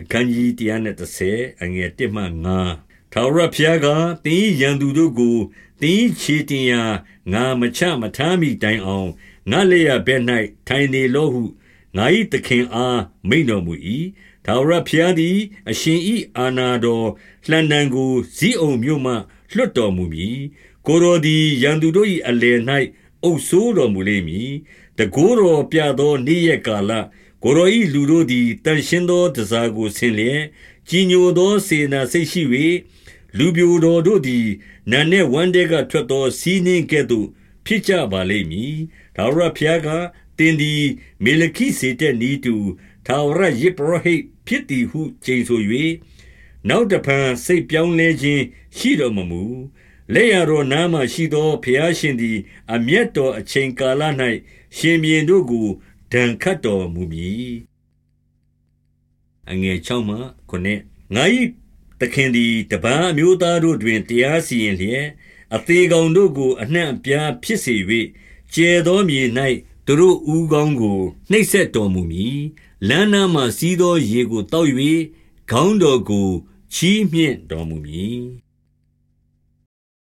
အခန်းကြီး130အငယ်1မှ5ထာဝရဘုရားကတင်းရန်သူတို့ကိုတင်းချေတင်ရာငါမချမထားမိတိုင်အောင်ငါလက်ရဘက်၌ထိုင်နေလောဟုငါ၏သခင်အားမိန်တော်မူ၏ထာဝရဘုရားသည် အရှင်၏အာနာတော်လှန်တံကိုဇီးအောင်မြို့မှလွတ်တော်မူမည်ကိုရောသည်ရန်သူတို့၏အလယ်၌အုပ်ဆိုးတော်မူလိမ့်မည်တကိုးတော်ပြသောနေ့ရက်ကာလ ကိုရောဤလူတို့သည်တန်ရှင်းသောတစားကိုဆင်လျက်ကြီးညိုသောစေနာစိတ်ရှိ၍လူပြိုတော်တို့သည်နာနှင့်ဝမ်းတဲကထွက်သောစီးနှင်းကဲ့သို့ဖြစ်ကြပါလိမ့်မည်ဒါဝရဖျားကတင်သည်မေလခိစေတဲ့နီးတူထာဝရယေဘရဟိတ်ဖြစ်သည်ဟုကျိန်ဆို၍နောက်တဖန်စိတ်ပြောင်းလဲခြင်းရှိတော်မမူလက်ရတော်နားမှရှိသောဖျားရှင်သည် အမျက်တော်အချိန်ကာလ၌ရှင်မြင်းတို့ကို ဒဏ်ခတ်တော်မူမည်အငယ်6မှ9ငါ၏သခင်သည်တပန်းအမျိုးသားတို့တွင်တရားစီရင်လျက်အသေးကောင်တို့ကိုအနှံ့အပြားဖြစ်စေ၍ကျဲသောမြေ၌သူတို့ဦးကောင်းကိုနှိပ်စက်တော်မူမည်လမ်းနားမှစီးသောရေကိုတောက်၍ခေါင်းတော်ကိုချီးမြှင့်တော်မူမည်